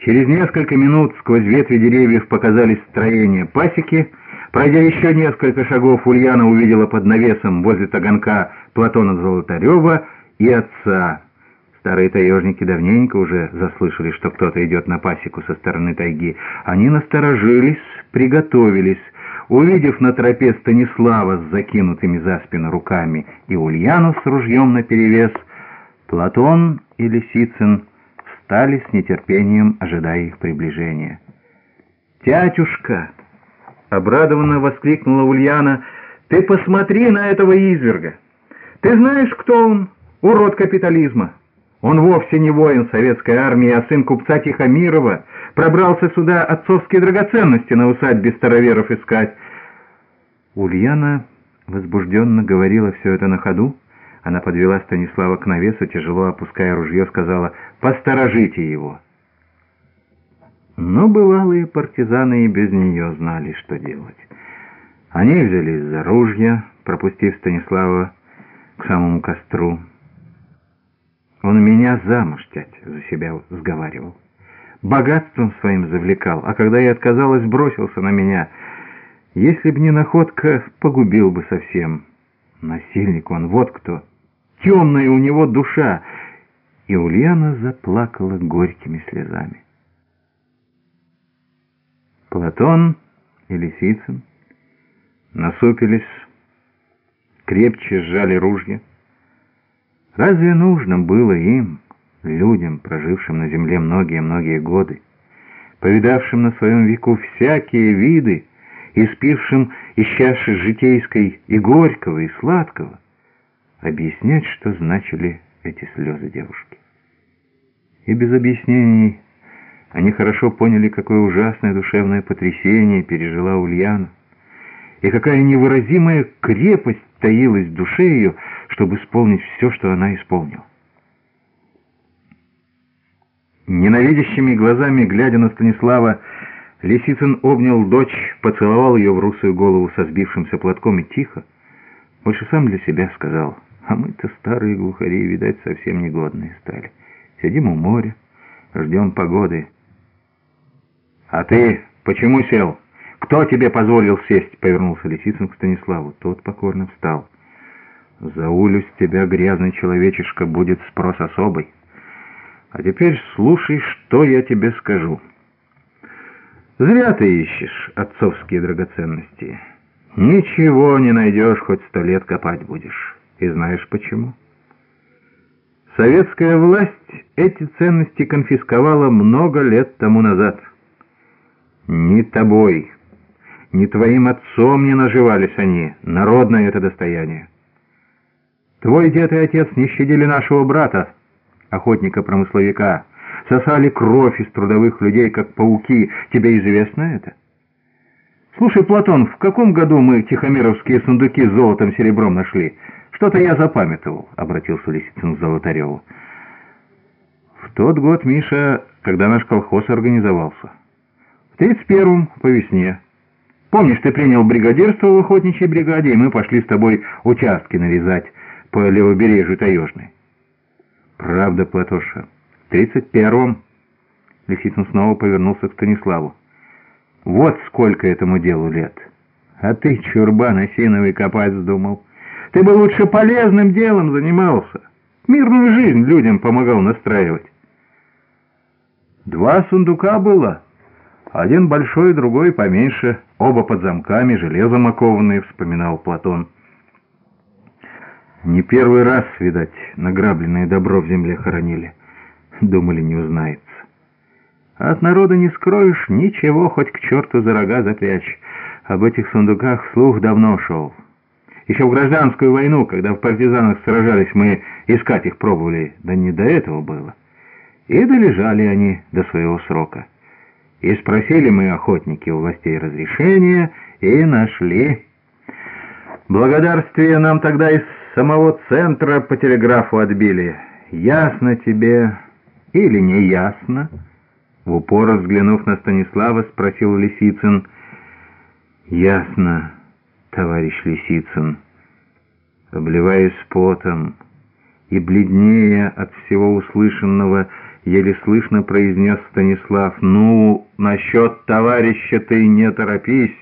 Через несколько минут сквозь ветви деревьев показались строения пасеки. Пройдя еще несколько шагов, Ульяна увидела под навесом возле таганка Платона Золотарева и отца. Старые таежники давненько уже заслышали, что кто-то идет на пасеку со стороны тайги. Они насторожились, приготовились. Увидев на тропе Станислава с закинутыми за спину руками и Ульяну с ружьем наперевес, Платон и Лисицын встали с нетерпением, ожидая их приближения. «Тятюшка!» — обрадованно воскликнула Ульяна. «Ты посмотри на этого изверга! Ты знаешь, кто он? Урод капитализма! Он вовсе не воин советской армии, а сын купца Тихомирова. Пробрался сюда отцовские драгоценности на усадьбе староверов искать». Ульяна возбужденно говорила все это на ходу, она подвела Станислава к навесу, тяжело опуская ружье, сказала «Посторожите его». Но бывалые партизаны и без нее знали, что делать. Они взялись за ружья, пропустив Станислава к самому костру. Он меня замуж, тять, за себя сговаривал. Богатством своим завлекал, а когда я отказалась, бросился на меня. Если б не находка, погубил бы совсем. Насильник он, вот кто темная у него душа. И Ульяна заплакала горькими слезами. Платон и Лисицын насупились, крепче сжали ружья. Разве нужно было им, людям, прожившим на земле многие-многие годы, повидавшим на своем веку всякие виды, испившим из чаши житейской и горького, и сладкого, объяснять, что значили эти слезы девушки. И без объяснений они хорошо поняли, какое ужасное душевное потрясение пережила Ульяна, и какая невыразимая крепость таилась в душе ее, чтобы исполнить все, что она исполнила. Ненавидящими глазами, глядя на Станислава, Лисицын обнял дочь, поцеловал ее в русую голову со сбившимся платком и тихо, больше сам для себя сказал — а мы-то старые глухари, видать, совсем негодные стали. Сидим у моря, ждем погоды. А ты почему сел? Кто тебе позволил сесть? Повернулся Лисицын к Станиславу. Тот покорно встал. За улю с тебя, грязный человечишка, будет спрос особый. А теперь слушай, что я тебе скажу. Зря ты ищешь отцовские драгоценности. Ничего не найдешь, хоть сто лет копать будешь. И знаешь почему? Советская власть эти ценности конфисковала много лет тому назад. Ни тобой, ни твоим отцом не наживались они, народное это достояние. Твой дед и отец не щадили нашего брата, охотника-промысловика, сосали кровь из трудовых людей, как пауки. Тебе известно это? Слушай, Платон, в каком году мы тихомировские сундуки с золотом серебром нашли? «Что-то я запамятовал», — обратился Лисицын к Золотареву. «В тот год, Миша, когда наш колхоз организовался. В тридцать первом, по весне. Помнишь, ты принял бригадирство в охотничьей бригаде, и мы пошли с тобой участки нарезать по левобережью Таежной?» «Правда, Платоша, в тридцать первом...» Лисицын снова повернулся к Станиславу. «Вот сколько этому делу лет. А ты, чурбан, осиновый копать вздумал». Ты бы лучше полезным делом занимался. Мирную жизнь людям помогал настраивать. Два сундука было. Один большой, другой поменьше. Оба под замками, железом окованные, вспоминал Платон. Не первый раз, видать, награбленное добро в земле хоронили. Думали, не узнается. А от народа не скроешь ничего, хоть к черту за рога запрячь. Об этих сундуках слух давно шел. Еще в гражданскую войну, когда в партизанах сражались, мы искать их пробовали, да не до этого было. И долежали они до своего срока. И спросили мы, охотники, у властей разрешения, и нашли. Благодарствие нам тогда из самого центра по телеграфу отбили. Ясно тебе или не ясно? В упор взглянув на Станислава, спросил Лисицын. Ясно товарищ Лисицын, обливаясь потом и бледнее от всего услышанного, — еле слышно произнес Станислав. «Ну, насчет товарища ты не торопись».